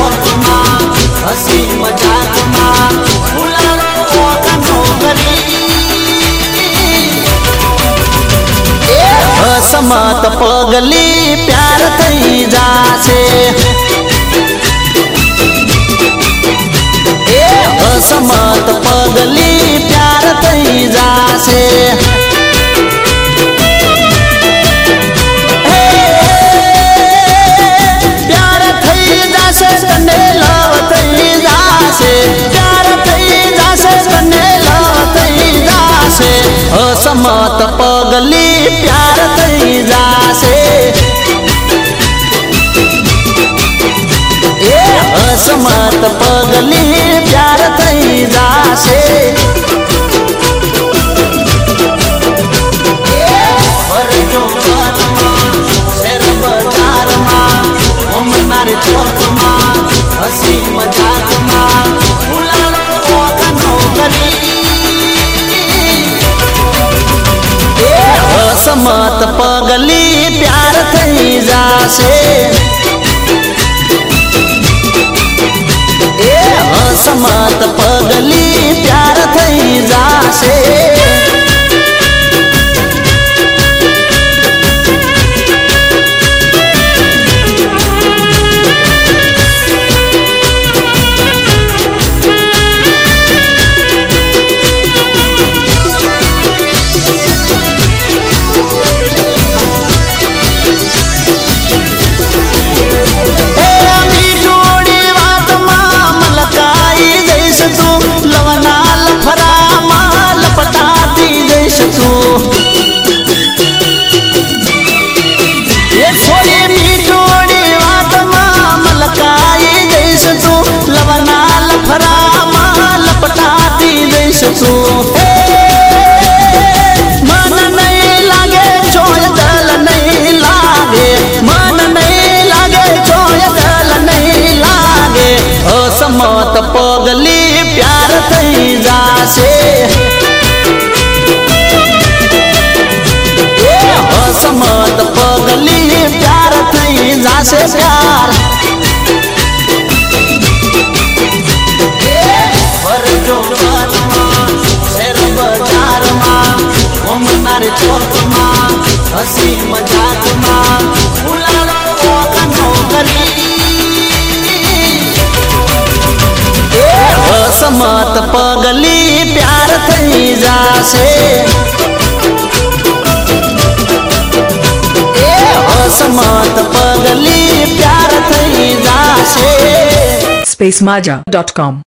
ઓખમાં હસી મજાકમાં ફૂલારો ઓખનો પગલી પ્યાર થઈ જાશે હસમત પગલી બોલી પ્યાર થઈ જાશે એ અસમત પગલી પ્યાર થઈ જાશે હસી મજાકમાં મત પગલી પ્યાર થઈ જાશે. એ હસમત જાશે પ્યાર હસી મજાકમાં ઉલાળો કરી સમત પગલી પ્યાર થઈ જાય spacemaja.com.